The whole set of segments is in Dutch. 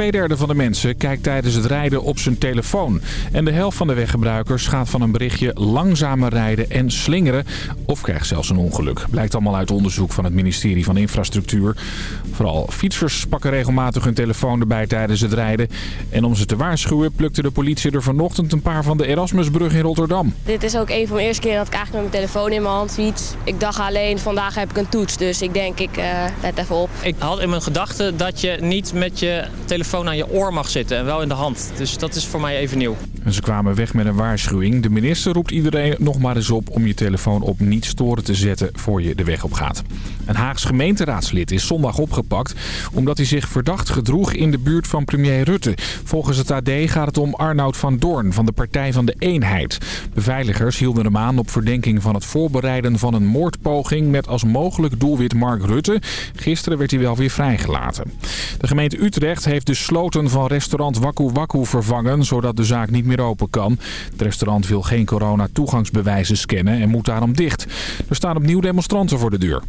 Tweederde van de mensen kijkt tijdens het rijden op zijn telefoon. En de helft van de weggebruikers gaat van een berichtje langzamer rijden en slingeren. Of krijgt zelfs een ongeluk. Blijkt allemaal uit onderzoek van het ministerie van Infrastructuur. Vooral fietsers pakken regelmatig hun telefoon erbij tijdens het rijden. En om ze te waarschuwen plukte de politie er vanochtend een paar van de Erasmusbrug in Rotterdam. Dit is ook een van de eerste keer dat ik eigenlijk met mijn telefoon in mijn hand fiets. Ik dacht alleen, vandaag heb ik een toets, dus ik denk ik uh, let even op. Ik had in mijn gedachten dat je niet met je telefoon aan je oor mag zitten en wel in de hand. Dus dat is voor mij even nieuw. En ze kwamen weg met een waarschuwing. De minister roept iedereen nog maar eens op om je telefoon op niet storen te zetten voor je de weg op gaat. Een Haags gemeenteraadslid is zondag opgepakt omdat hij zich verdacht gedroeg in de buurt van premier Rutte. Volgens het AD gaat het om Arnoud van Doorn van de Partij van de Eenheid. Beveiligers hielden hem aan op verdenking van het voorbereiden van een moordpoging met als mogelijk doelwit Mark Rutte. Gisteren werd hij wel weer vrijgelaten. De gemeente Utrecht heeft de sloten van restaurant Waku Waku vervangen zodat de zaak niet meer open kan. Het restaurant wil geen corona-toegangsbewijzen scannen en moet daarom dicht. Er staan opnieuw demonstranten voor de deur.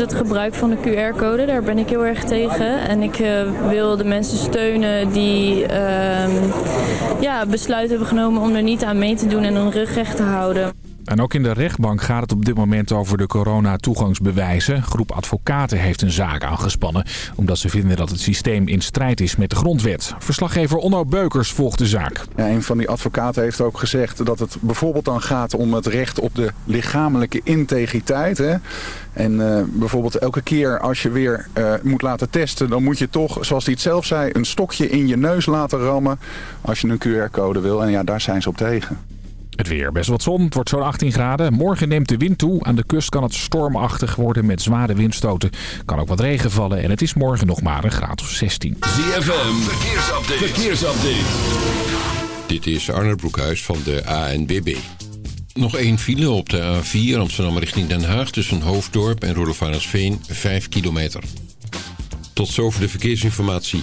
Het gebruik van de QR-code, daar ben ik heel erg tegen. En ik uh, wil de mensen steunen die uh, ja, besluit hebben genomen om er niet aan mee te doen en hun rug recht te houden. En ook in de rechtbank gaat het op dit moment over de corona-toegangsbewijzen. Groep advocaten heeft een zaak aangespannen... omdat ze vinden dat het systeem in strijd is met de grondwet. Verslaggever Onno Beukers volgt de zaak. Ja, een van die advocaten heeft ook gezegd dat het bijvoorbeeld dan gaat om het recht op de lichamelijke integriteit. Hè? En uh, bijvoorbeeld elke keer als je weer uh, moet laten testen... dan moet je toch, zoals hij het zelf zei, een stokje in je neus laten rammen... als je een QR-code wil. En ja, daar zijn ze op tegen. Het weer, best wat zon. Het wordt zo'n 18 graden. Morgen neemt de wind toe. Aan de kust kan het stormachtig worden met zware windstoten. Kan ook wat regen vallen en het is morgen nog maar een graad of 16. ZFM, verkeersupdate. verkeersupdate. Dit is Arne Broekhuis van de ANBB. Nog één file op de A4 Amsterdam richting Den Haag... tussen Hoofddorp en Roelofarensveen, 5 kilometer. Tot zover de verkeersinformatie.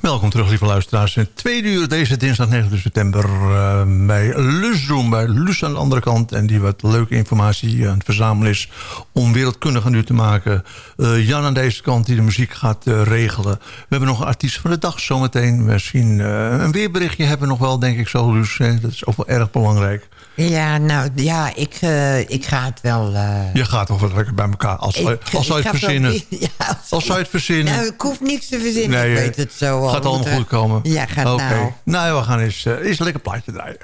Welkom terug, lieve luisteraars. In tweede uur deze dinsdag 9 september uh, bij Lusroom, bij Lus aan de andere kant. En die wat leuke informatie aan het verzamelen is om wereldkundigen nu te maken. Uh, Jan aan deze kant die de muziek gaat uh, regelen. We hebben nog een artiest van de dag zometeen. Misschien een weerberichtje hebben we nog wel, denk ik zo, Lus. Dat is ook wel erg belangrijk. Ja, nou ja, ik, ik ga het wel... Je gaat toch wel lekker bij elkaar, als, ik, als zou je het verzinnen. Wel, ja, als, als zou je het verzinnen. Nou, ik hoef niks te verzinnen, nee, ik weet het zo Gaat allemaal goed komen? Ja, gaat okay. nou. Nou, we gaan eens, uh, eens een lekker plaatje draaien.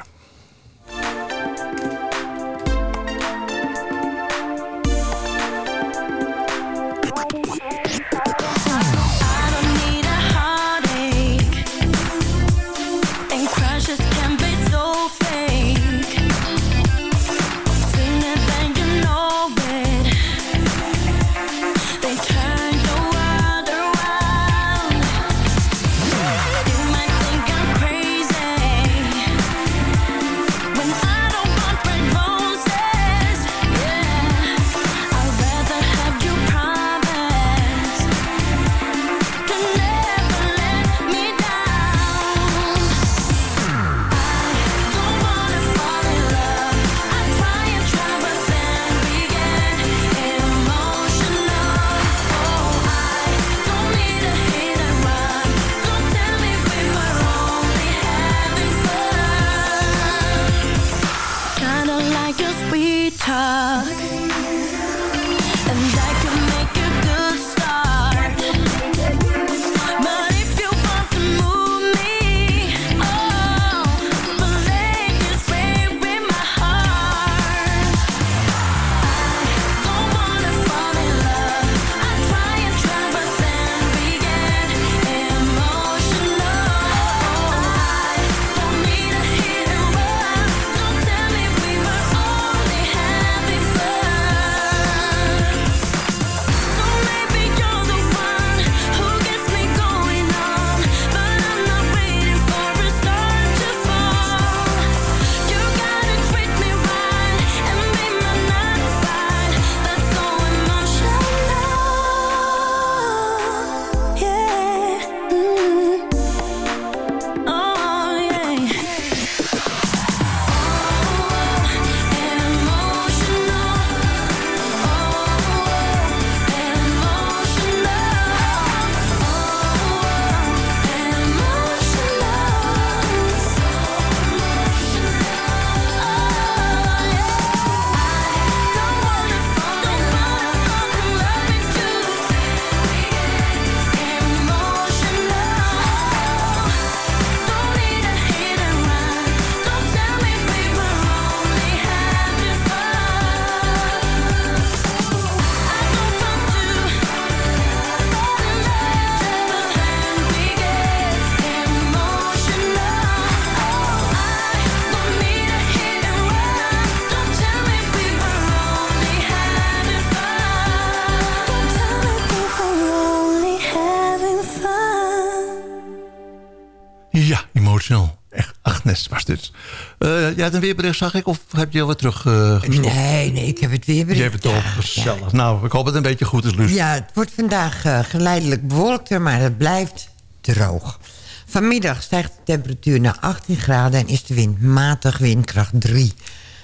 Eh had een weerbericht, zag ik? Of heb je alweer terug uh, Nee, nee, ik heb het weerbericht. Je hebt het al gezellig. Nou, ik hoop dat het een beetje goed is, Luus. Ja, het wordt vandaag uh, geleidelijk bewolkter, maar het blijft droog. Vanmiddag stijgt de temperatuur naar 18 graden en is de wind matig windkracht 3.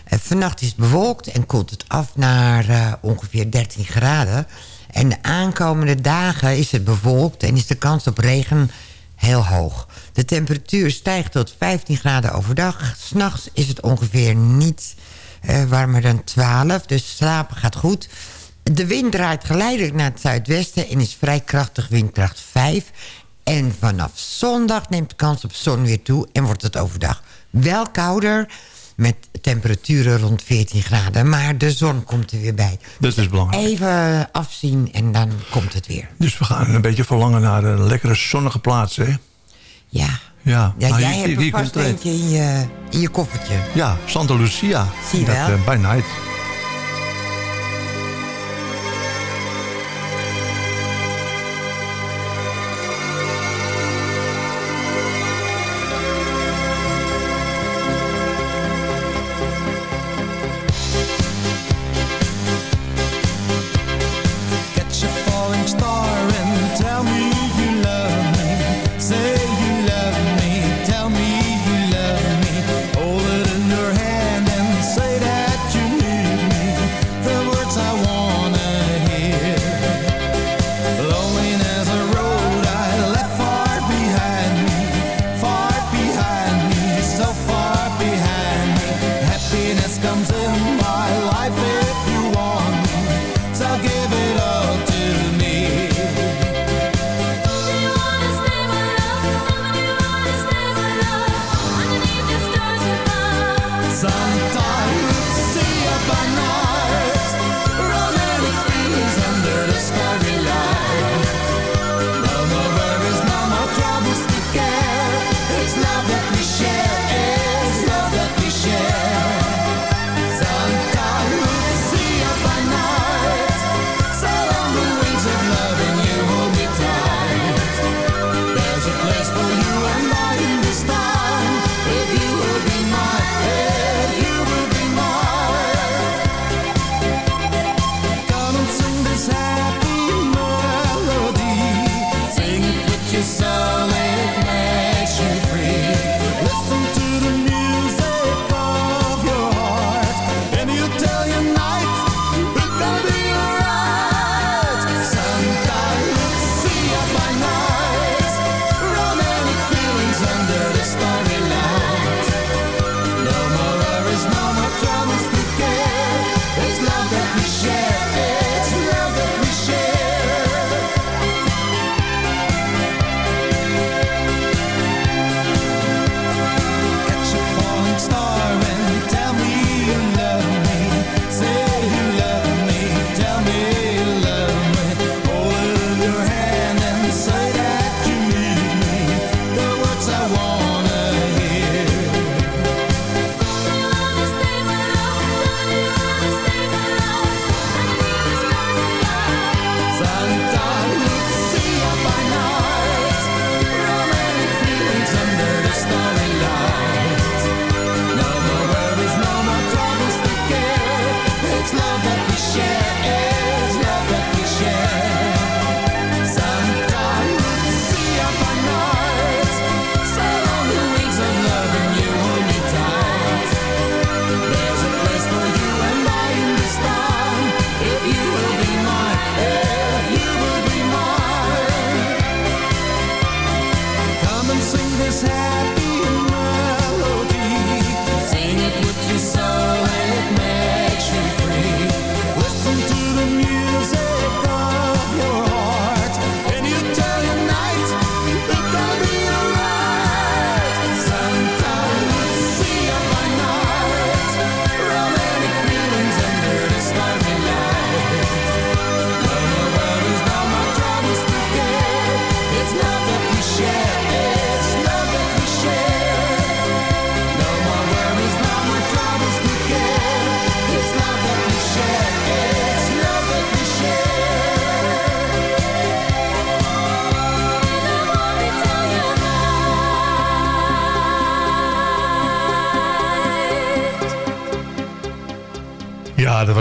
Uh, vannacht is het bewolkt en koelt het af naar uh, ongeveer 13 graden. En de aankomende dagen is het bewolkt en is de kans op regen heel hoog. De temperatuur stijgt tot 15 graden overdag. S'nachts is het ongeveer niet uh, warmer dan 12, dus slapen gaat goed. De wind draait geleidelijk naar het zuidwesten en is vrij krachtig windkracht 5. En vanaf zondag neemt de kans op zon weer toe en wordt het overdag wel kouder met temperaturen rond 14 graden. Maar de zon komt er weer bij. Dat is belangrijk. Even afzien en dan komt het weer. Dus we gaan een beetje verlangen naar een lekkere zonnige plaats, hè? Ja. Ja, ja nou, jij hier, hebt hier vast eentje in je, in je koffertje. Ja, Santa Lucia. Zie je Dat, wel. uh, by night.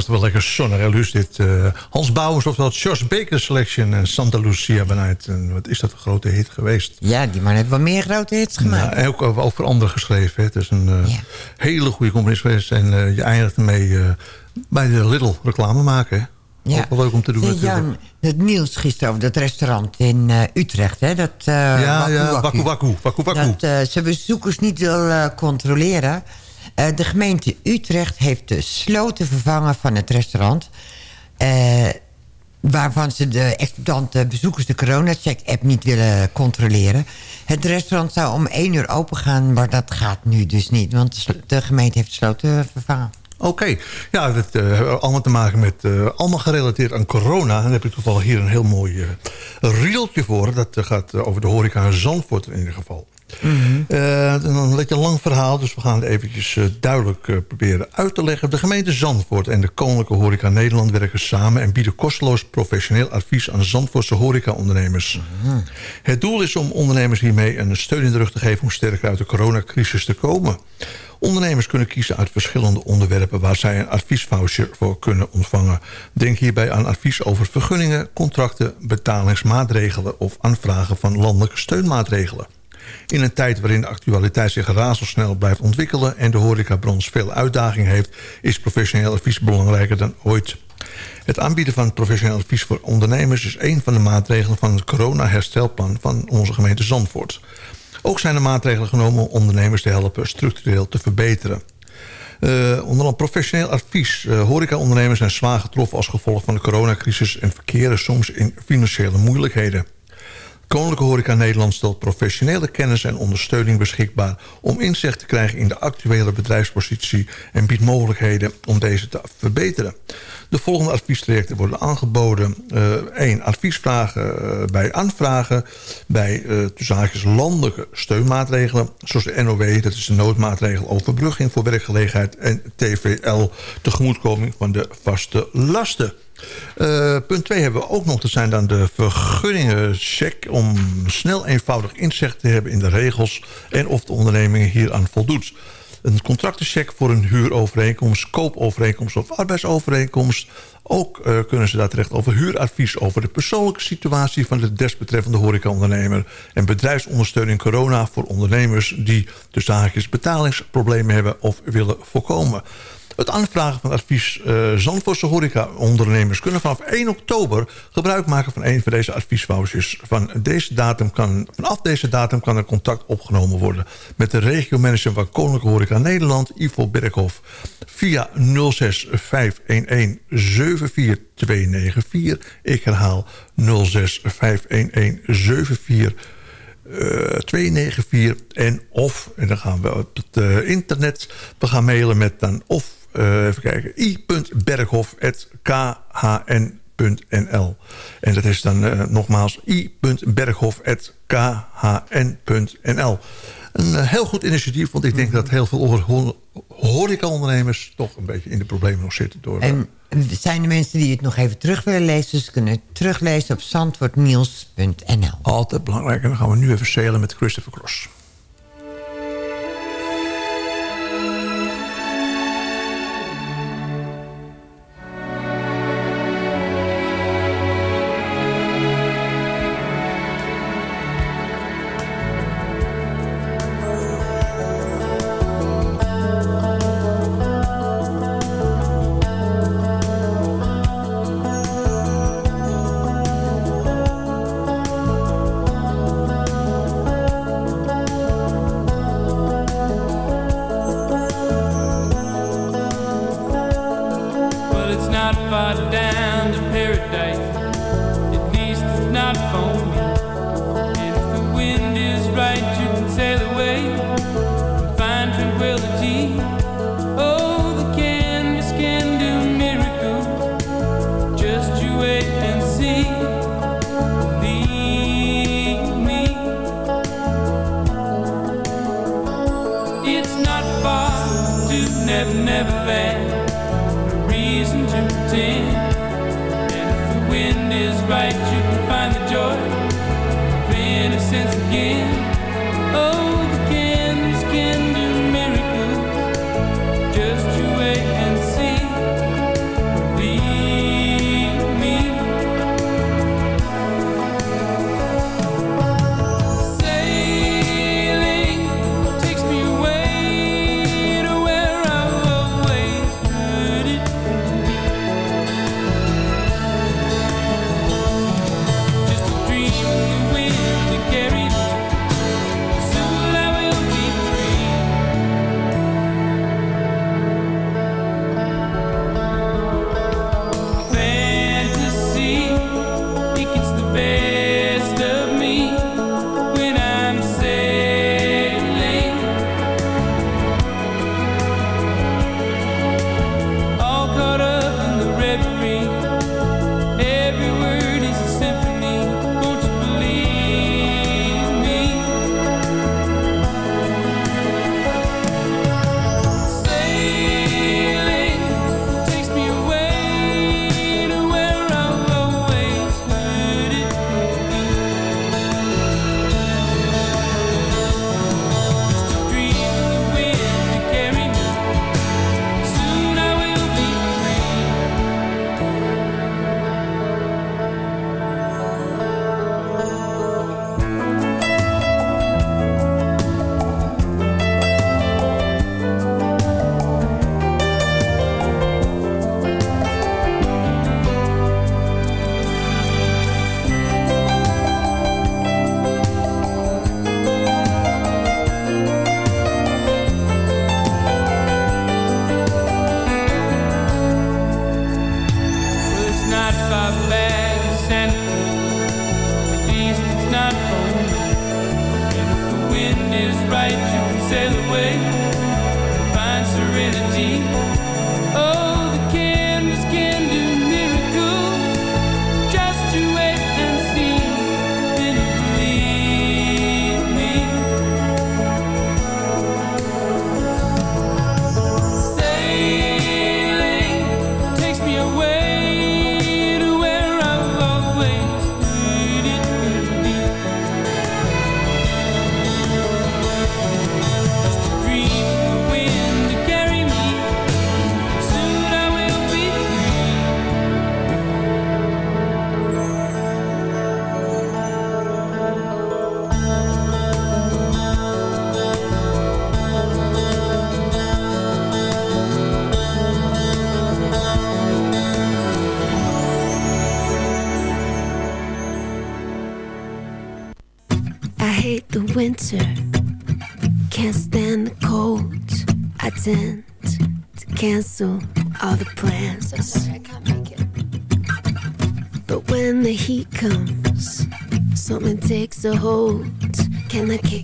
Wel lekker zonnig, hè, Luus. Dit, eh, Hans Bouwers, oftewel George Baker Selection en Santa Lucia Benight. En wat is dat een grote hit geweest. Ja, die man heeft wel meer grote hits gemaakt. Ja, en ook over, over anderen geschreven. Hè. Het is een eh, hele goede componist geweest. En eh, je eindigt ermee eh, bij de Lidl reclame maken. Hè. Ja. Ook wel leuk om te doen. Jan, het nieuws gisteren over dat restaurant in eh, Utrecht. Hè? Dat, eh, ja, Waku ja, Waku. waku waku. waku. Dat eh, ze bezoekers niet wil eh, controleren. Eh, de gemeente Utrecht heeft de sloten vervangen van het restaurant. eh, waarvan ze de bezoekers de coronacheck-app niet willen controleren. Het restaurant zou om één uur open gaan, maar dat gaat nu dus niet. Want de, gemeente heeft de sloten vervangen. Oké, ja, dat heeft allemaal te maken met, allemaal gerelateerd aan corona. En dan heb ik toevallig hier een heel mooi eh rieltje voor. Dat gaat over de horeca in Zandvoort in ieder geval. Het is een lekker lang verhaal, dus we gaan het eventjes eh, duidelijk eh, proberen uit te leggen. De gemeente Zandvoort en de Koninklijke Horeca Nederland werken samen... en bieden kosteloos professioneel advies aan Zandvoortse horecaondernemers. Het doel is om ondernemers hiermee een steun in de rug te geven... om sterker uit de coronacrisis te komen. Ondernemers kunnen kiezen uit verschillende onderwerpen... waar zij een adviesvoucher voor kunnen ontvangen. Denk hierbij aan advies over vergunningen, contracten... betalingsmaatregelen of aanvragen van landelijke steunmaatregelen. In een tijd waarin de actualiteit zich razendsnel blijft ontwikkelen... en de horecabranche veel uitdaging heeft... is professioneel advies belangrijker dan ooit. Het aanbieden van professioneel advies voor ondernemers... is een van de maatregelen van het corona-herstelplan van onze gemeente Zandvoort. Ook zijn er maatregelen genomen om ondernemers te helpen structureel te verbeteren. Eh, onder andere professioneel advies. Uh, horecaondernemers zijn zwaar getroffen als gevolg van de coronacrisis... en verkeren soms in financiële moeilijkheden. Koninklijke Horeca Nederland stelt professionele kennis en ondersteuning beschikbaar... om inzicht te krijgen in de actuele bedrijfspositie... en biedt mogelijkheden om deze te verbeteren. De volgende adviestrajecten worden aangeboden. Eén, adviesvragen uh, bij aanvragen... bij uh, zaakjes landelijke steunmaatregelen... zoals de NOW, dat is de noodmaatregel overbrugging voor werkgelegenheid... en TVL, tegemoetkoming van de vaste lasten... Uh, punt 2 hebben we ook nog. Dat zijn dan de vergunningencheck... om snel eenvoudig inzicht te hebben in de regels... en of de onderneming hieraan voldoet. Een contractencheck voor een huurovereenkomst... koopovereenkomst of arbeidsovereenkomst. Ook uh, kunnen ze daar terecht over huuradvies... over de persoonlijke situatie van de desbetreffende horecaondernemer... en bedrijfsondersteuning corona voor ondernemers... die de zaakjes betalingsproblemen hebben of willen voorkomen. Het aanvragen van advies uh, Zandvoortse horeca-ondernemers... kunnen vanaf 1 oktober gebruik maken van een van deze adviesvouchers. Van deze datum kan, vanaf deze datum kan er contact opgenomen worden... met de regiomanager van Koninklijke Horeca Nederland, Ivo Berghoff... via 06511 74294. Ik herhaal 06511 74 uh, 294 en of, en dan gaan we op het uh, internet... we gaan mailen met dan of uh, even kijken, i.berghof.khm.nl. En dat is dan uh, nogmaals i.berghof.khm.nl. Een uh, heel goed initiatief, want ik denk dat heel veel horecaondernemers... toch een beetje in de problemen nog zitten. Door, en zijn er mensen die het nog even terug willen lezen... dus kunnen het teruglezen op zandwoordnieuws.nl. Altijd belangrijk. En dan gaan we nu even zelen met Christopher Cross. again.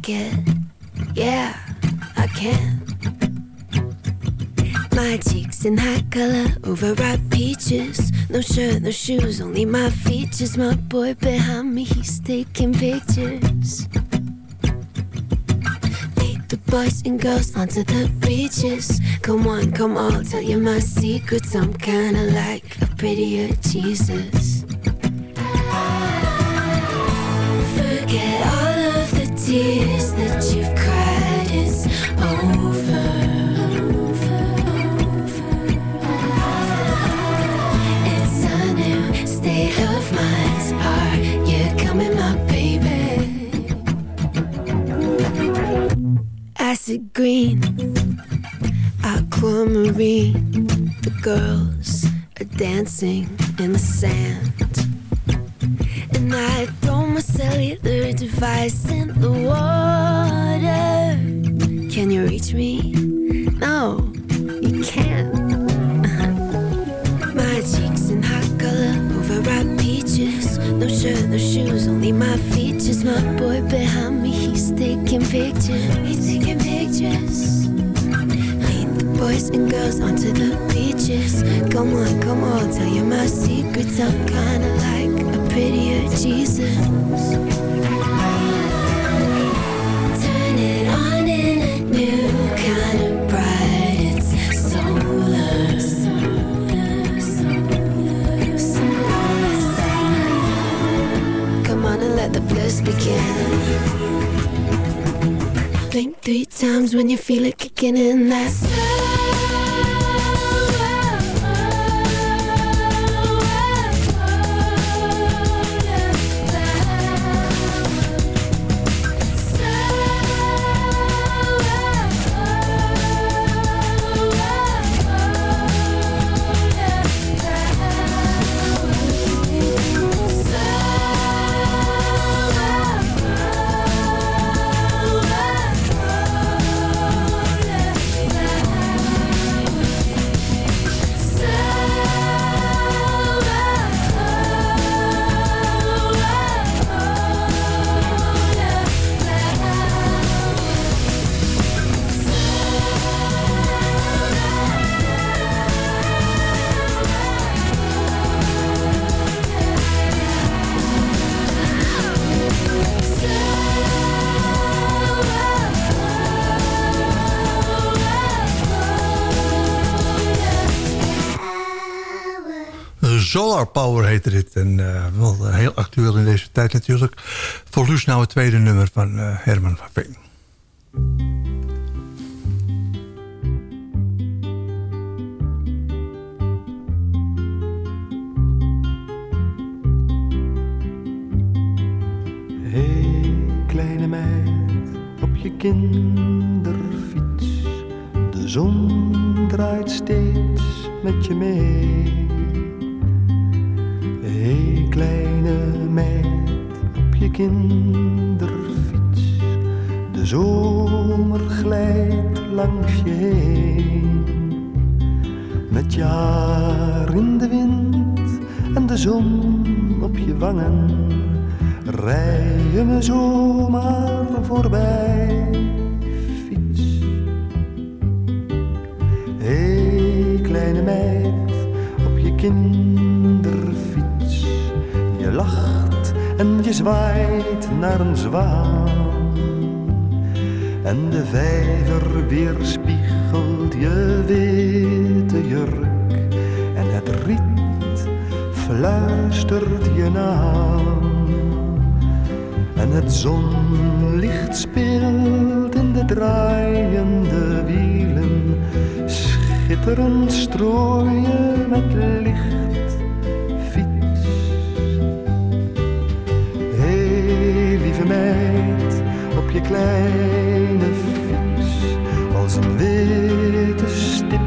Kick it? Yeah, I can. My cheeks in high color, overripe peaches. No shirt, no shoes, only my features. My boy behind me, he's taking pictures. Lead the boys and girls onto the beaches. Come on, come on, tell you my secrets. I'm kinda like a prettier Jesus. Forget all dancing in the sand. I throw my cellular device in the water. Can you reach me? No, you can't. My cheeks in hot color, overripe peaches. No shirt, no shoes, only my features. My boy behind me, he's taking pictures. He's taking pictures. Lead the boys and girls onto the beaches. Come on, come on, tell you my secrets. I'm kinda like a prettier Jesus. Turn it on in a new kind of bright. It's solar. Come on and let the bliss begin. Blink three times when you feel it kicking in. That's Solar Power heette dit. En eh, wel heel actueel in deze tijd natuurlijk. Voor Luus nou het tweede nummer van eh, Herman van Veen. Hey, kleine meid, op je kinderfiets. De zon draait steeds met je mee kleine meid op je kinderfiets. De zomer glijdt langs je heen. Met jaar in de wind en de zon op je wangen. Rij je me zomaar voorbij, fiets. Hé, hey, kleine meid, op je kind Lacht en je zwaait naar een zwaan. En de vijver weerspiegelt je witte jurk. En het riet fluistert je naam. En het zonlicht speelt in de draaiende wielen. Schitterend strooien met licht je kleine fiets. Als een witte stip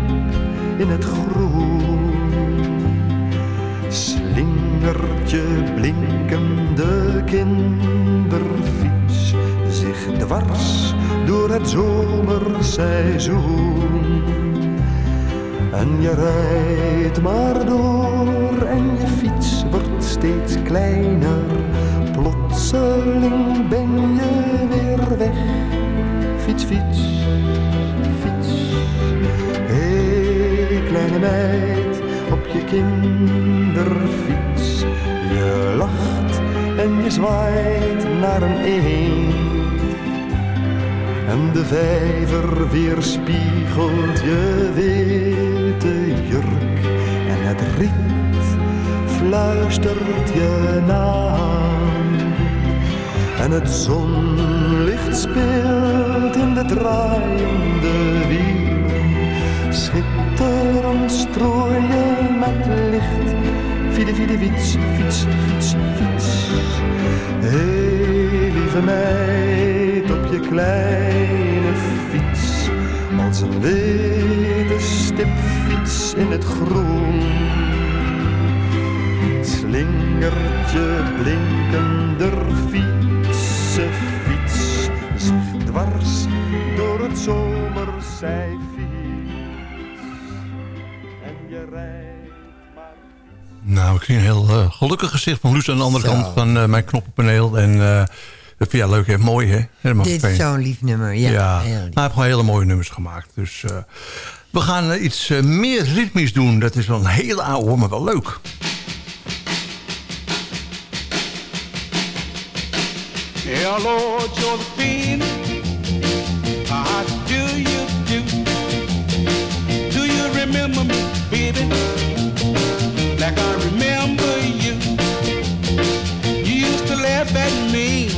in het groen. Slingert je blinkende kinderfiets zich dwars door het zomerseizoen. En je rijdt maar door en je fiets wordt steeds kleiner. Plotseling ben je weer weg. Fiets, fiets, fiets. Hé, kleine meid, op je kinderfiets. Je lacht en je zwaait naar een eend. En de vijver weerspiegelt je witte jurk. En het riet fluistert je naam. En het zonlicht speelt in de draaiende wielen. Schitterend strooien met licht. Fiede, fiede, fiets, fiets, fiets, fiets. Hé, lieve meid, op je kleine fiets. Als een witte stipfiets in het groen. Slingert je blinkender fietsen zomerzij En je rijdt maar Nou, ik zie een heel eh, gelukkig gezicht van Luus aan de andere Zo. kant van eh, mijn knoppenpaneel. En eh, dat vind jij leuk, hè? Mooi, hè? Helemaal Dit is zo'n lief nummer. Ja, Ja, heel hij lief. heeft gewoon hele mooie nummers gemaakt. Dus eh, we gaan iets meer ritmisch doen. Dat is wel een hele oude, maar wel leuk. Hello, Josephine. Remember me, baby? Like I remember you. You used to laugh at me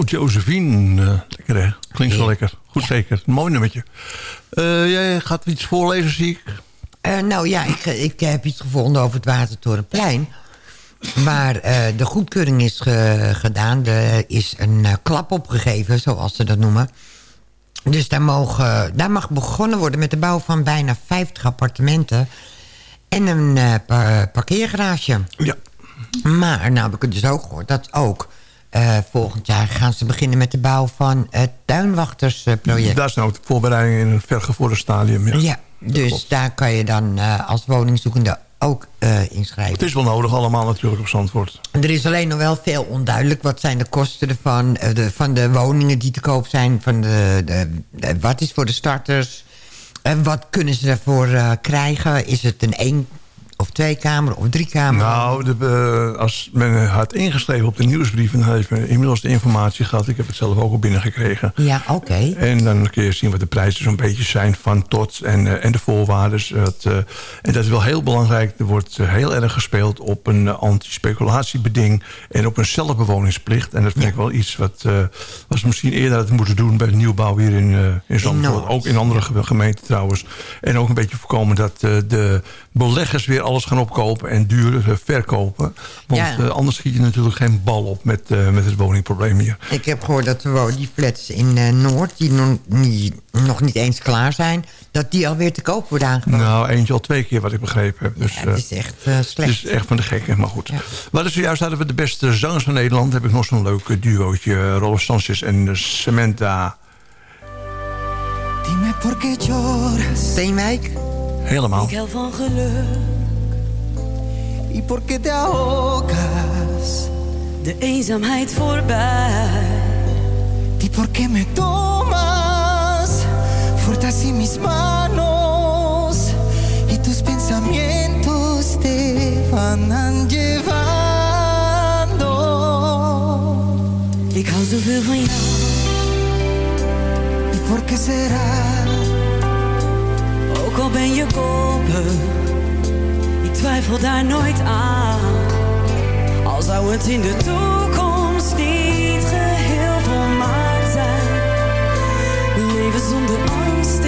Hello Josephine. Eh, lekker hè? Klinkt zo lekker. Goed zeker. Een mooi nummertje. Eh, jij gaat iets voorlezen, zie ik. Eh, nou ja, ik, ik heb iets gevonden over het Watertorenplein. Waar de goedkeuring is ge- gedaan. Er is een klap opgegeven, zoals ze dat noemen. Dus daar, mogen, daar mag begonnen worden met de bouw van bijna 50 appartementen. En een pa- parkeergarage. Ja. Maar, nou heb ik het dus ook gehoord, dat ook eh, volgend jaar gaan ze beginnen met de bouw van het tuinwachtersproject. Daar zijn ook de voorbereidingen in een vergevorderd stadium. Ja, ja, dus daar kan je dan eh, als woningzoekende ook eh, inschrijven. Het is wel nodig allemaal natuurlijk op Zandvoort. Er is alleen nog wel veel onduidelijk. Wat zijn de kosten ervan? de, van de woningen die te koop zijn? Van de, de, de- wat is voor de starters? En wat kunnen ze daarvoor krijgen? Is het een één of twee kamer of drie kamer? Nou, de, eh, als men had ingeschreven op de nieuwsbrief... dan heeft men inmiddels de informatie gehad. Ik heb het zelf ook al binnengekregen. Ja, oké. En dan kun je zien wat de prijzen zo'n beetje zijn van tot en, eh, en de voorwaarden. Eh, en dat is wel heel belangrijk. Er wordt heel erg gespeeld op een anti-speculatiebeding... en op een zelfbewoningsplicht. En dat vind ik wel iets wat, ze misschien eerder hadden moeten doen... bij de nieuwbouw hier in, in Zandvoort. Ook in andere ge- gemeenten trouwens. En ook een beetje voorkomen dat de beleggers weer alles gaan opkopen... en duurder eh, verkopen. Want Ja. eh, anders schiet je natuurlijk geen bal op met, eh, met het woningprobleem hier. Ik heb gehoord dat wo- die flats in eh, Noord... die nog niet, nog niet eens klaar zijn... dat die alweer te koop worden aangeboden. Nou, eentje al twee keer wat ik begrepen heb. Dus, Ja, het is echt eh, slecht. Het is echt van de gekken, maar goed. Maar dus zojuist hadden we de beste zangers van Nederland. heb ik nog zo'n leuk duootje. Rolf Sanchez en Samantha. Dime por qué lloras. Steenwijk? Helemaal. Ik hel van geluk. Y por qué te ahogas. De eenzaamheid voorbij. Y por qué me tomas. Fuerte así mis manos. Y tus pensamientos te van llevando. Ik hou zoveel van jou. ¿Y por qué será? Ook al ben je twijfel daar nooit aan. Al zou het in de toekomst niet geheel volmaakt zijn. Leven zonder angst,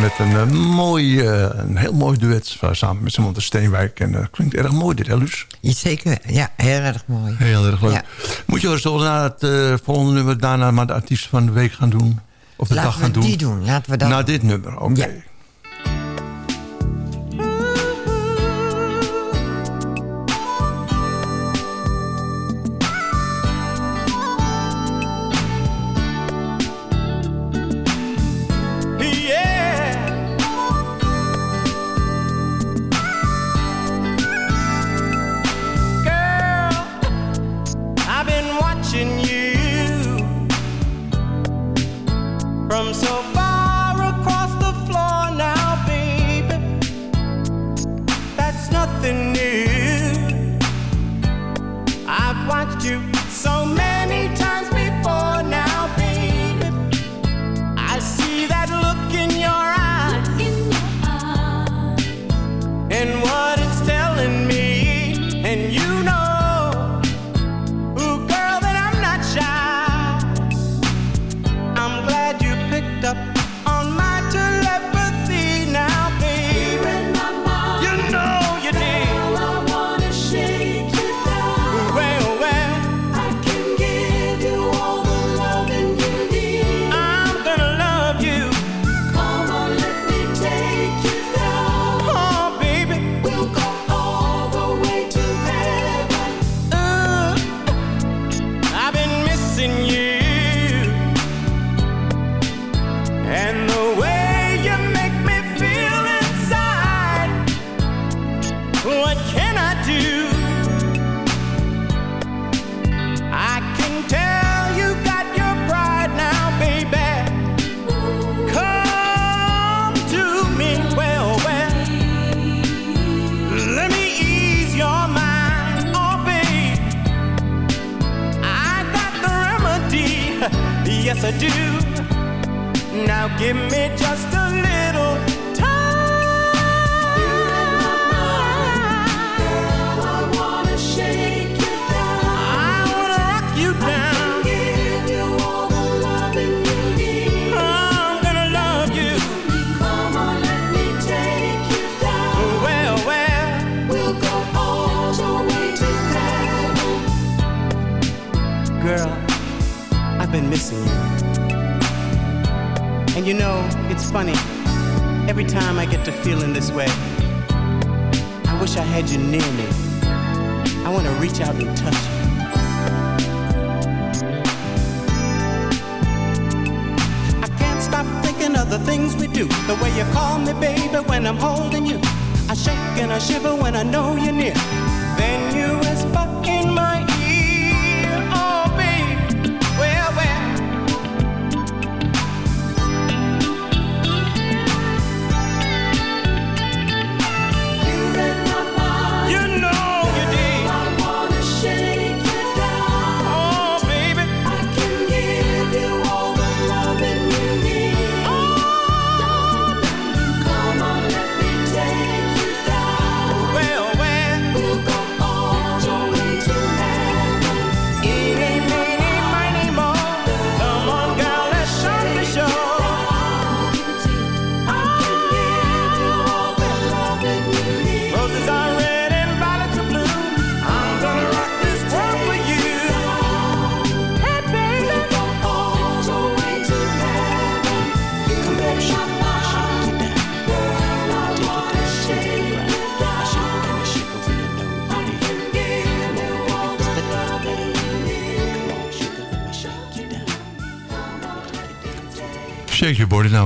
met een, eh, mooi, eh, een heel mooi duet eh, samen met Samantha Steenwijk. En klinkt erg mooi dit, hè Luus? Zeker, ja, heel erg mooi. Heel erg leuk. Moet je wel eens na het volgende nummer daarna maar de artiest van de week gaan doen? Of de dag gaan doen? Laten we die doen, laten we dat Na dit nummer, oké. Ja.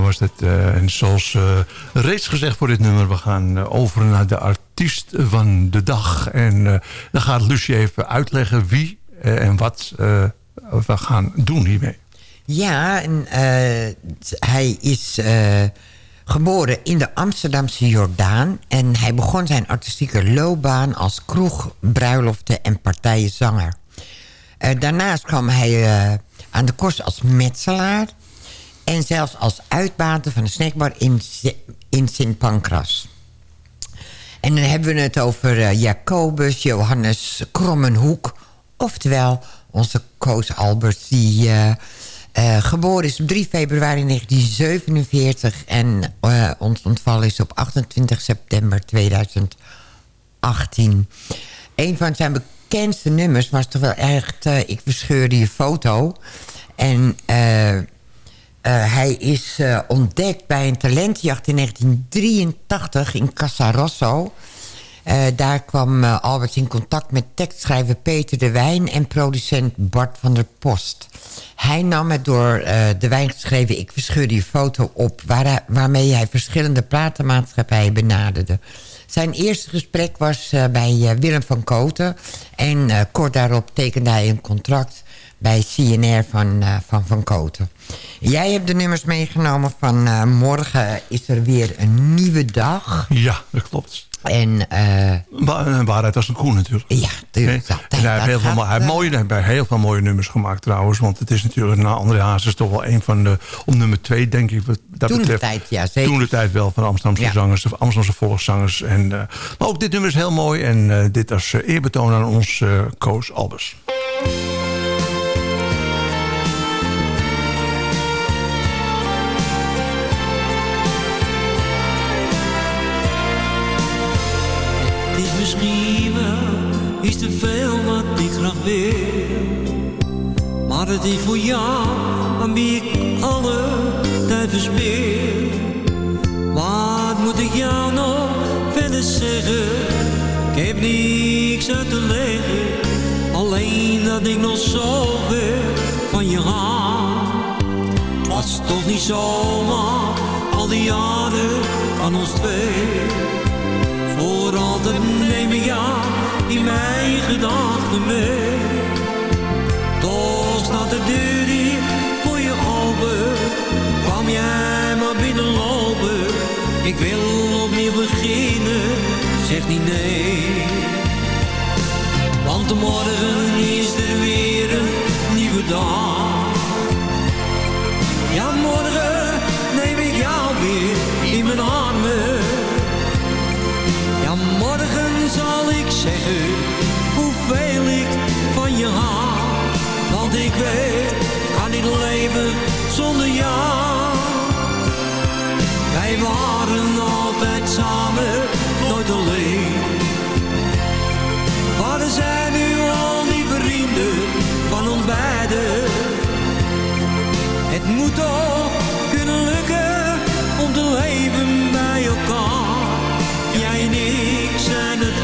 was dat. Eh, en zoals eh, reeds gezegd voor dit nummer... we gaan eh, over naar de artiest van de dag. En dan gaat Lucie even uitleggen wie en wat we gaan doen hiermee. Ja, en, hij is geboren in de Amsterdamse Jordaan... en hij begon zijn artistieke loopbaan als kroeg, bruiloften en partijenzanger. Daarnaast kwam hij aan de kost als metselaar en zelfs als uitbater van een snackbar in, in Sint Pancras. En dan hebben we het over eh, Jacobus Johannes Krommenhoek... oftewel onze Koos Albert, die eh, eh, geboren is op 3 februari 1947... en ons ontvallen is op 28 september 2018. Een van zijn bekendste nummers was toch wel echt... ik verscheur je foto... En eh, hij is eh, ontdekt bij een talentjacht in 1983 in Casarosso. Eh, daar kwam Albert in contact met tekstschrijver Peter de Wijn... en producent Bart van der Post. Hij nam het door de Wijn geschreven Ik verscheurde je foto op... Waar waarmee hij verschillende platenmaatschappijen benaderde. Zijn eerste gesprek was bij Willem van Koten... en kort daarop tekende hij een contract bij CNR van Van, van Koten. Jij hebt de nummers meegenomen van eh, morgen is er weer een nieuwe dag. Ja, dat klopt. En, eh Wa- een waarheid als een koe natuurlijk. Ja, tuurlijk. En hij, heeft heel veel, hij, eh, mooie, hij heeft heel veel mooie nummers gemaakt trouwens. Want het is natuurlijk, nou, André Hazes toch wel een van de... Op nummer twee, denk ik, wat dat Toen de tijd, ja, zeker. Toen de tijd wel van Amsterdamse Ja. zangers, de Amsterdamse volkszangers. En, eh, maar ook dit nummer is heel mooi. En eh, dit als eh, eerbetoon aan ons eh Koos Albers. Iets te veel wat ik graag wil. Maar het is voor jou aan ik alle tijd verspil. Wat moet ik jou nog verder zeggen? Ik heb niks uit te leggen. Alleen dat ik nog zoveel van je hou. Was toch niet zomaar al die jaren van ons twee. Voor altijd neem ik jou in mijn gedachten mee. Toch staat de deur hier voor je open. Kwam jij maar binnenlopen. Ik wil opnieuw beginnen, zeg niet nee. Want morgen is er weer een nieuwe dag. Ik zeggen hoeveel ik van je hou. Want ik weet, kan niet leven zonder jou. Wij waren altijd samen, nooit alleen. Waar zijn nu al die vrienden van ons beiden? Het moet toch kunnen lukken om te leven bij elkaar. Jij en ik zijn het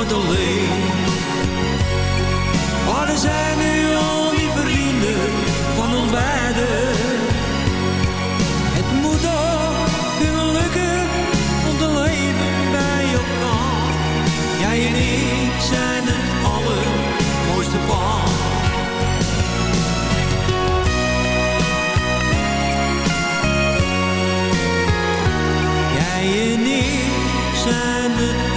nooit alleen. Maar zijn nu al die vrienden van ons beiden. Het moet toch kunnen lukken om te leven bij elkaar. Jij en ik zijn het allermooiste paar. Jij en ik zijn het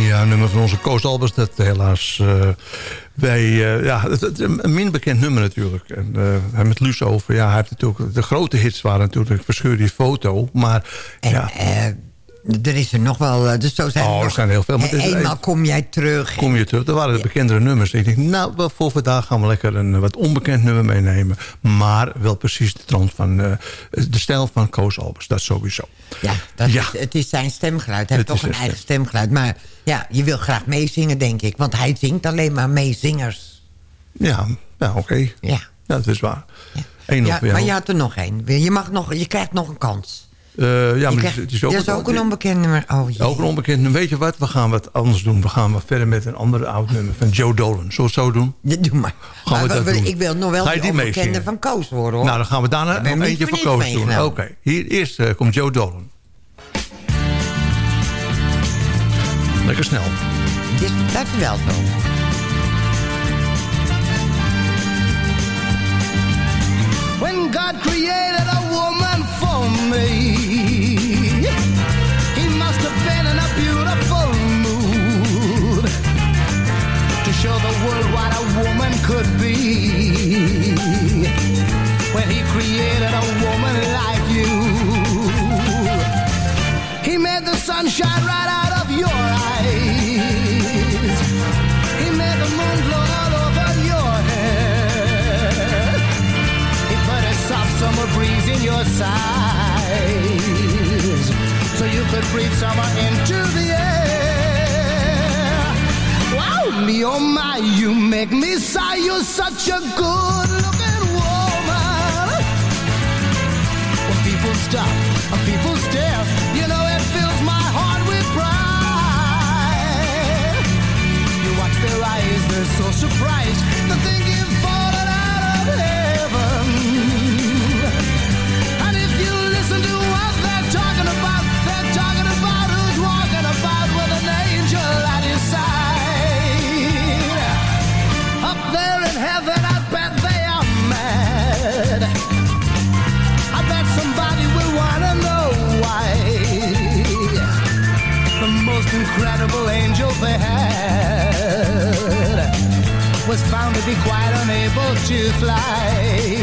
Ja, een nummer van onze Koos Albers. Dat helaas uh, wij... Uh, ja, het, het, een min bekend nummer natuurlijk. En uh, met Luus over. Ja, hij heeft natuurlijk... De grote hits waren natuurlijk Verscheur die foto. Maar en, ja... er is er nog wel... Dus zo zijn oh, er, er zijn heel veel. Maar eenmaal kom jij terug. Kom je terug. Dat waren de bekendere nummers. Ik denk, nou, voor vandaag gaan we lekker een wat onbekend nummer meenemen. Maar wel precies de trant van... Uh, de stijl van Koos Albers. Dat sowieso. Ja, dat ja. Is, het is zijn stemgeluid. Hij heeft toch een eigen stem. stemgeluid. Maar ja, je wil graag meezingen, denk ik. Want hij zingt alleen maar meezingers. Ja, ja oké. Okay. Ja. ja, dat is waar. Ja. Eén ja, maar je had er nog één. Je, mag nog, je krijgt nog een kans. Uh, ja, maar het is ook, dat is ook een onbekend nummer. Oh, jee. Ook een onbekend nummer. Weet je wat? We gaan wat anders doen. We gaan wat verder met een andere oud nummer van Joe Dolan. Zullen we het zo doen? Ja, doe maar. Gaan we maar dat we, doen? Ik wil nog wel die onbekende van Koos horen. Hoor. Nou, dan gaan we daarna nog eentje van Koos doen. Oké. Okay. Hier eerst uh, komt Joe Dolan. Lekker snel. Dus dat is wel zo. When God created me, He must have been in a beautiful mood to show the world what a woman could be. When He created a woman like you, He made the sun shine right out of your eyes. He made the moon glow all over your hair. He put a soft summer breeze in your So you could breathe summer into the air. Wow, me oh my, you make me sigh. You're such a good looking woman. When people stop, when people stare You know it fills my heart with pride. You watch their eyes, they're so surprised incredible angel they had was found to be quite unable to fly.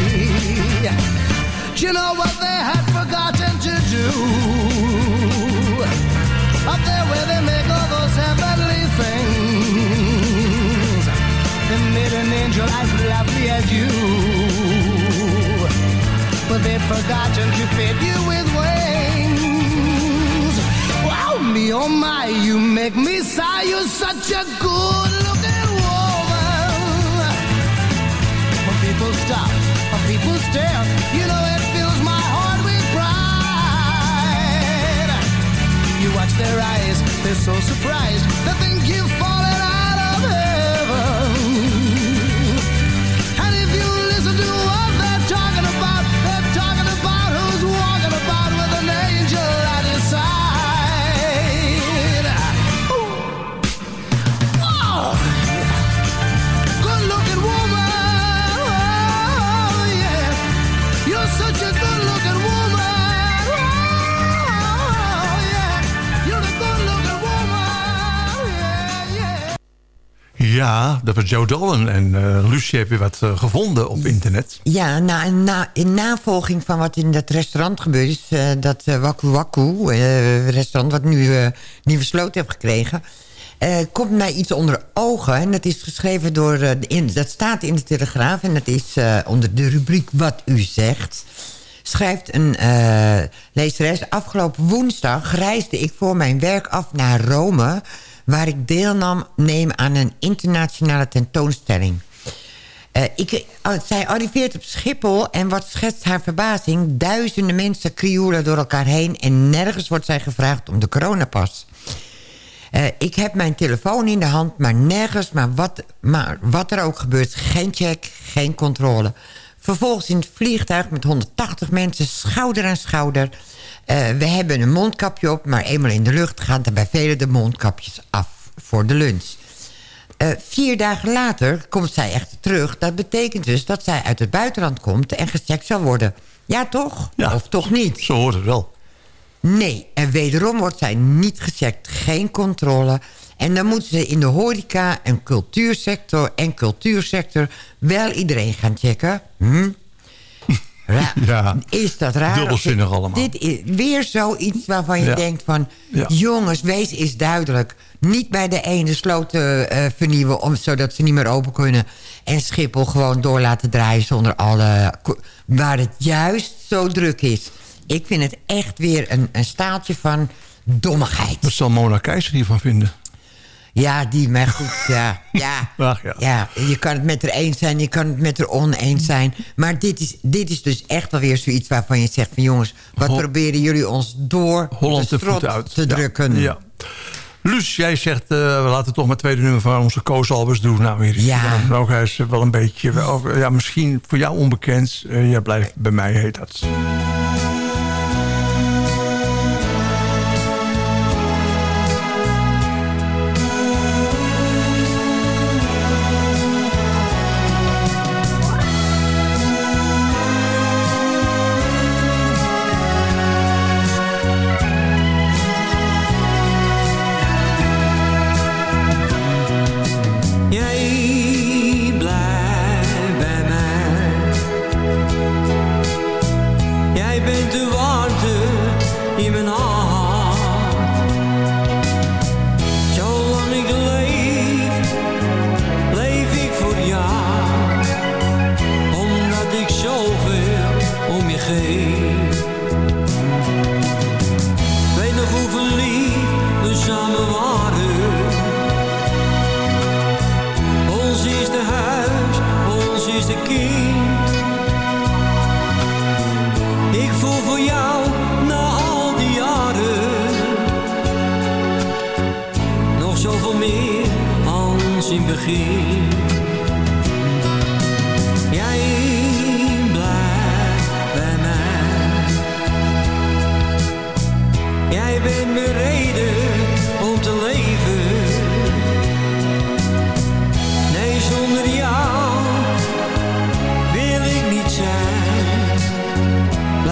Do you know what they had forgotten to do? Up there where they make all those heavenly things. They made an angel as lovely as you. But they'd forgotten to fit you with wings. Me oh my, you make me sigh. You're such a good looking woman. When people stop, when people stare, you know it fills my heart with pride. You watch their eyes, they're so surprised. They think you've fallen Ja, dat was Joe Dolan. En eh Lucie heeft weer wat eh, gevonden op internet. Ja, na, in navolging van wat in dat restaurant gebeurd is... eh, dat Waku Waku, restaurant wat nu nieuwe sloot heeft gekregen... komt mij iets onder ogen. En dat is geschreven door... in, dat staat in de Telegraaf en dat is onder de rubriek Wat u zegt... schrijft een lezeres... afgelopen woensdag reisde ik voor mijn werk af naar Rome... waar ik deelnam neem aan een internationale tentoonstelling... Eh, ik, eh, zij arriveert op Schiphol en wat schetst haar verbazing... duizenden mensen krioelen door elkaar heen... en nergens wordt zij gevraagd om de coronapas. Eh, ik heb mijn telefoon in de hand, maar nergens... Maar wat, maar wat er ook gebeurt, geen check, geen controle. Vervolgens in het vliegtuig met 180 mensen, schouder aan schouder... Eh, we hebben een mondkapje op, maar eenmaal in de lucht... gaan er bij velen de mondkapjes af voor de lunch. Eh, vier dagen later komt zij echt terug. Dat betekent dus dat zij uit het buitenland komt en gecheckt zal worden. Ja, toch? of toch niet? Zo hoort het wel. Nee, en wederom wordt zij niet gecheckt. Geen controle. En dan moeten ze in de horeca en cultuursector en cultuursector... wel iedereen gaan checken. Hm? Ra- Ja, Is dat raar? dubbelzinnig allemaal. Dit is weer zoiets waarvan je Ja. denkt van... Ja. jongens, wees is duidelijk. Niet bij de ene sloten eh, vernieuwen... Om, zodat ze niet meer open kunnen. En Schiphol gewoon door laten draaien zonder alle... Waar het juist zo druk is. Ik vind het echt weer een, een staaltje van dommigheid. Wat zal Mona Keizer hiervan vinden? Ja, die, maar goed, ja. Ja, Ach, ja. ja, je kan het met er eens zijn, je kan het met er oneens zijn. Maar dit is, dit is dus echt wel weer zoiets waarvan je zegt van... jongens, wat Hol- proberen jullie ons door Holland de de voet strot uit. te Ja, drukken? Ja. Luus, jij zegt, eh, we laten toch maar het tweede nummer van onze Koos Albers doen. Nou, weer. Ja. Nou, hij is wel een beetje, wel, ja, misschien voor jou onbekend. Ja, blijft bij mij heet dat.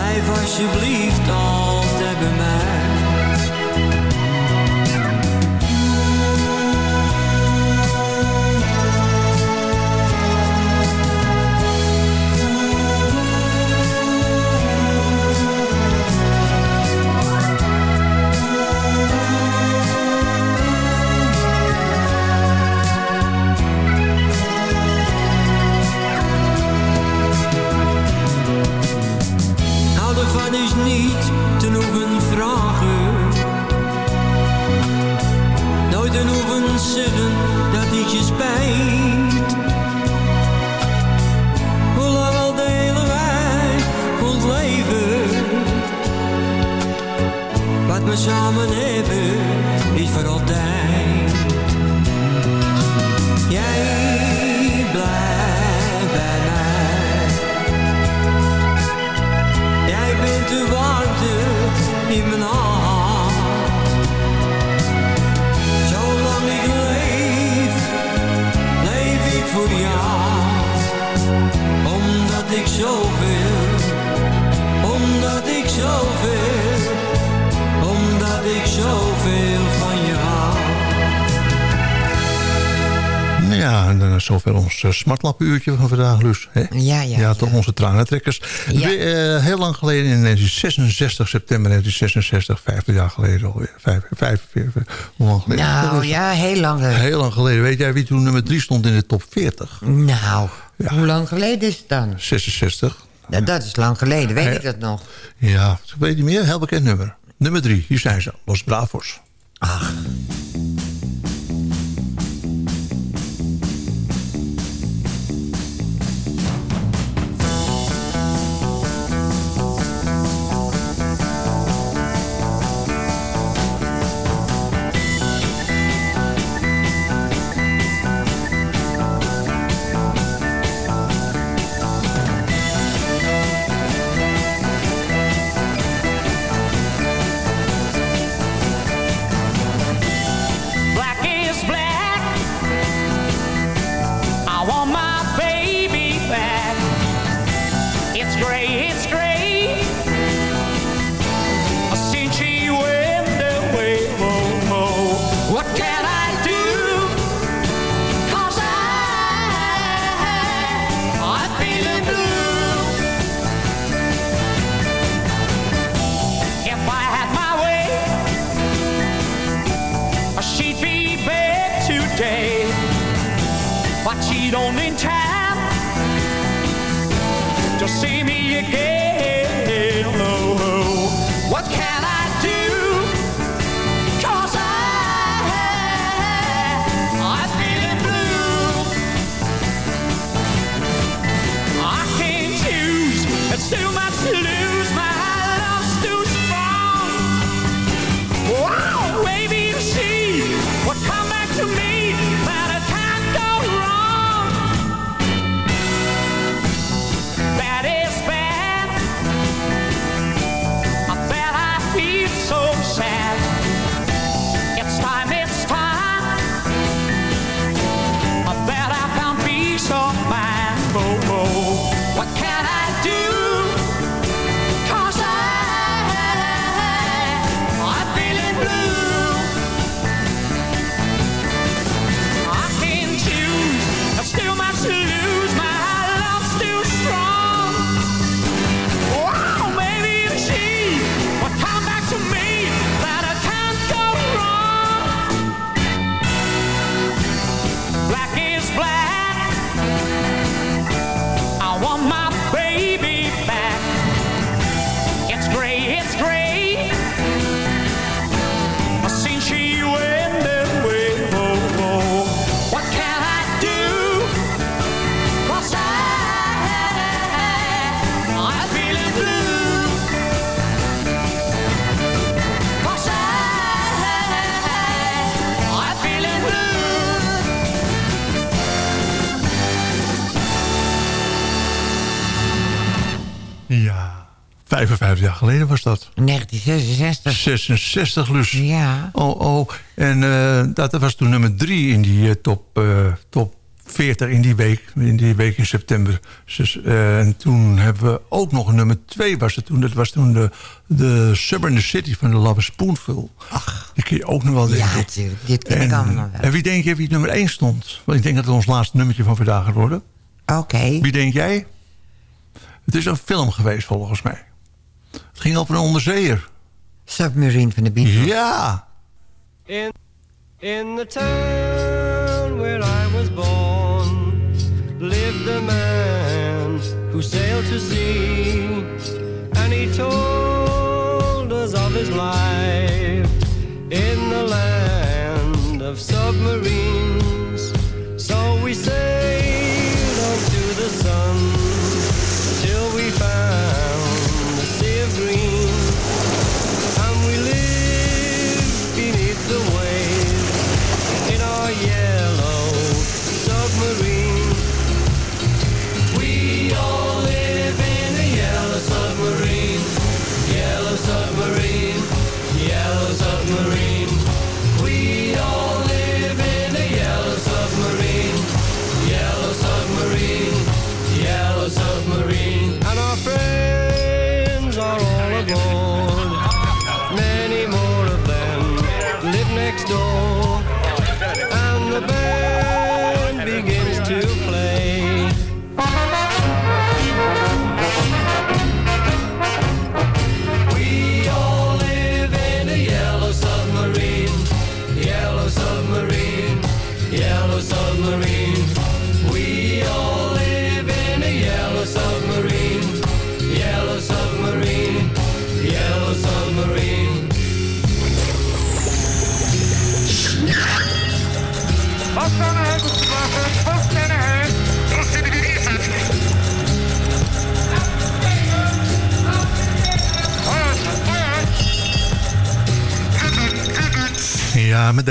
Blijf alsjeblieft altijd bij mij. lekker smartlappenuurtje van vandaag, Luus. Hè? Ja, ja. Ja, toch onze tranentrekkers. Ja. Eh, heel lang geleden, in 1966, september 1966, 50 jaar geleden alweer. 45, hoe lang geleden? Nou ja, heel lang geleden. Heel lang geleden. Weet jij wie toen nummer 3 stond in de top 40? Nou, ja. hoe lang geleden is het dan? 66. Nou, dat is lang geleden, weet ik dat nog? Ja, weet je meer? Heel bekend nummer. Nummer 3, hier zijn ze, Los Bravos. Ach... 1966. 66, Lus. Ja. Oh, oh. En eh, dat was toen nummer drie in die eh, top, eh, top 40 in die week. In die week in september. Dus, en toen hebben we ook nog nummer twee was het toen. Dat was toen de, de the City van de Love Spoonful. Ach. Die kun je ook nog wel denken. Ja, natuurlijk. Dit ken ik En, allemaal wel. en wie denk je wie nummer 1 stond? Want ik denk dat het ons laatste nummertje van vandaag gaat worden. Oké. Wie denk jij? Het is een film geweest volgens mij. Het ging over een onderzeeër. Submarine van de Beatles. Ja. In, in the town where I was born lived a man who sailed to sea, and he told us of his life in the land of submarines.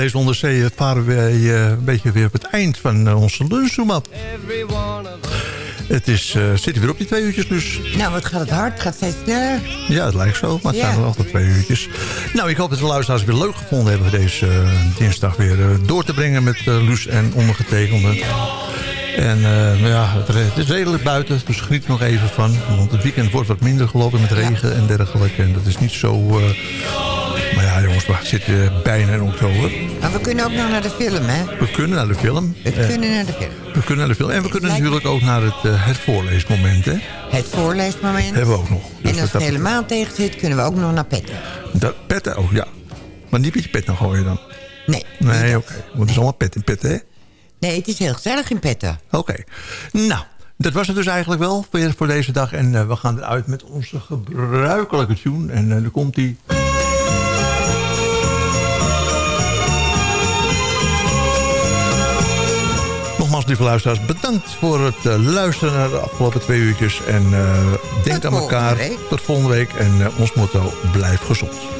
Deze onderzee varen wij eh, een beetje weer op het eind van eh, onze lunchroom. Het is, eh, zit er weer op die twee uurtjes dus. Nou, wat gaat het hard? Het gaat steeds sneller. Ja, het lijkt zo, maar het zijn er altijd twee uurtjes. Nou, ik hoop dat de luisteraars het weer leuk gevonden hebben... deze eh, dinsdag weer eh, door te brengen met eh Luus en ondergetekende. En eh, ja, het, is redelijk buiten, dus geniet er nog even van. Want het weekend wordt wat minder geloof ik met regen en dergelijke. En dat is niet zo... eh, jongens, we zitten bijna in oktober. Maar we kunnen ook nog naar de film, hè? We kunnen naar de film. We Eh, kunnen naar de film. we kunnen naar de film. En we kunnen natuurlijk ook naar het, eh, het voorleesmoment, hè? Het voorleesmoment. Hebben we ook nog. Dus en als wat het helemaal tegen zit, kunnen we ook nog naar petten. Dat, petten, oh ja. Maar niet met je pet nog gooien dan? Nee. Nee, oké. Want het is allemaal pet in pet, hè? Nee, het is heel gezellig in petten. Oké. Nou, dat was het dus eigenlijk wel voor deze dag. En we gaan eruit met onze gebruikelijke tune. En eh, dan komt die... lieve luisteraars, bedankt voor het eh, luisteren naar de afgelopen twee uurtjes. En eh, denk aan elkaar. Tot volgende week. En eh, ons motto, blijf gezond.